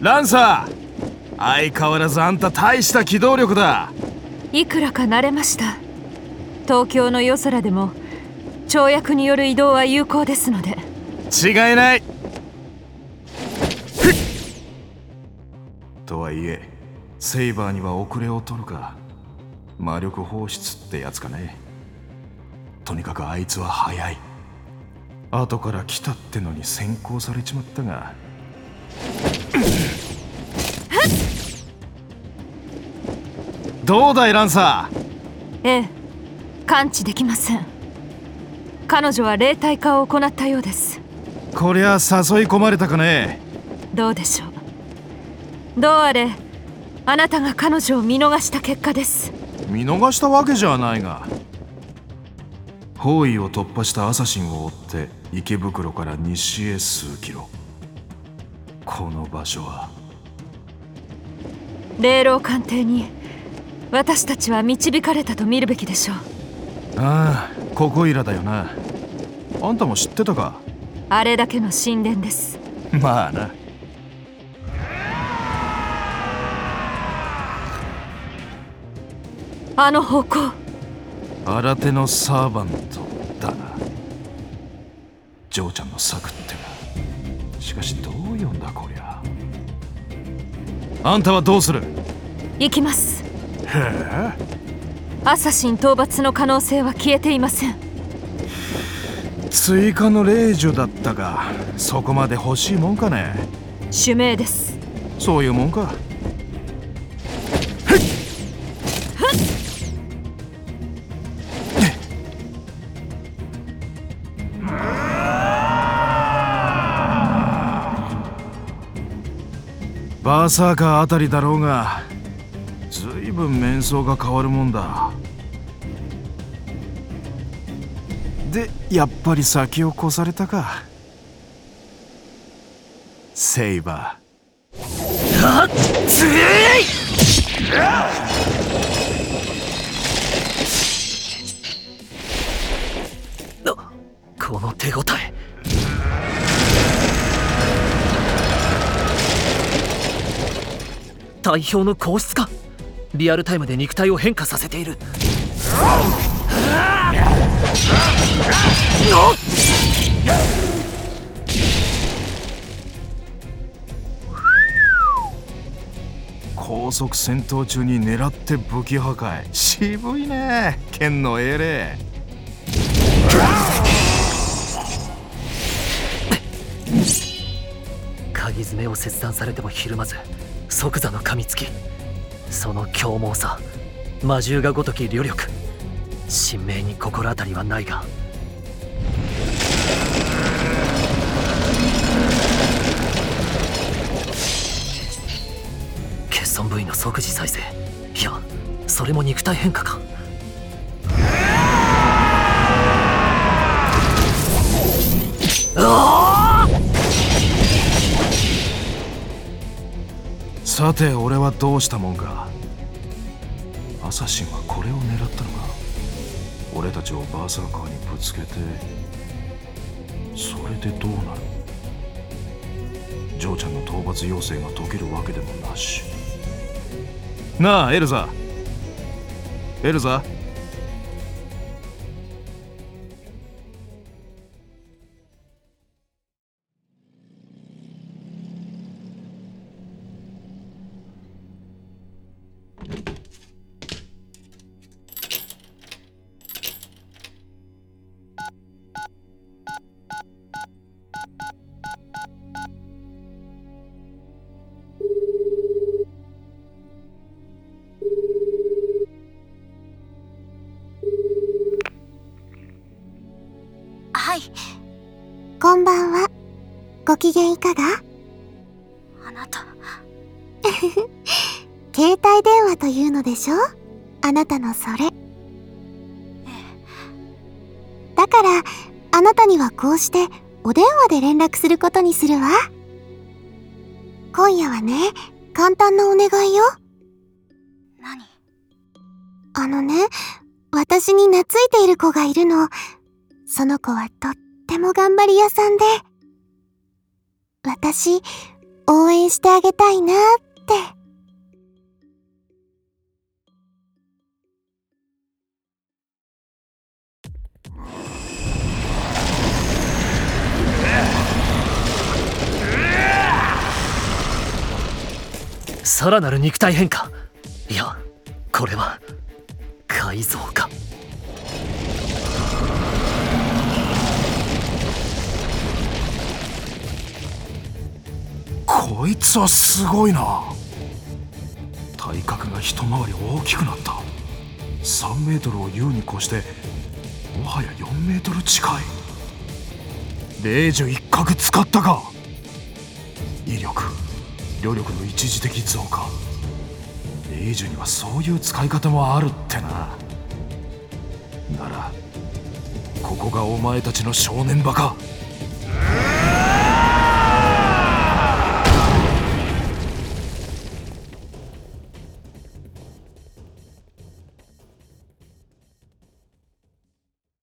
ランサー。相変わらずあんた大した機動力だ。いくらか慣れました。東京の夜空でも跳躍による移動は有効ですので。違いない。とはいえセイバーには遅れを取るか。魔力放出ってやつかね。とにかくあいつは速い後から来たってのに先行されちまったが。どうだいランサー？ええ感知できません彼女は霊体化を行ったようです。こりゃ誘い込まれたかね。どうでしょう。どうあれあなたが彼女を見逃した結果です。見逃したわけじゃないが。包囲を突破したアサシンを追って池袋から西へ数キロ。この場所は。霊老鑑定に私たちは導かれたと見るべきでしょう。ああここいらだよな。あんたも知ってたか？あれだけの神殿です。まあな。あの方向。新手のサーバントジョーちゃんの策ってなしかしどう読んだこりゃ。あんたはどうする？行きます。へえ。アサシン討伐の可能性は消えていません。追加の令状だったがそこまで欲しいもんかね？主命です。そういうもんかバーサーカーあたりだろうがずいぶん面相が変わるもんだ。でやっぱり先を越されたか。セイバー。はっ強い！この手応え。体表の硬質かリアルタイムで肉体を変化させている。高速戦闘中に狙って武器破壊。渋いね。剣の英霊。鍵爪を切断されてもひるまず即座の噛みつきその凶猛さ魔獣がごとき旅力神明に心当たりはないが。欠損部位の即時再生。いやそれも肉体変化か。さて俺はどうしたもんか。アサシンはこれを狙ったのか。俺たちをバーサーカーにぶつけてそれでどうなる。ジョーちゃんの討伐要請が解けるわけでもなし。なあエルザ。エルザ。い。こんばんは。ご機嫌いかが？あなた。携帯電話というのでしょ？あなたのそれ。だからあなたにはこうしてお電話で連絡することにするわ。今夜はね簡単なお願いよ。何？あのね私に懐いている子がいるのその子はとっても頑張り屋さんで私、応援してあげたいなって。さらなる肉体変化いやこれは改造かこいつはすごいな。体格が一回り大きくなった。3メートルを優に越してもはや4メートル近い。霊樹一角使ったか。威力旅力の一時的増加。霊樹にはそういう使い方もあるってな。ならここがお前たちの正念場か。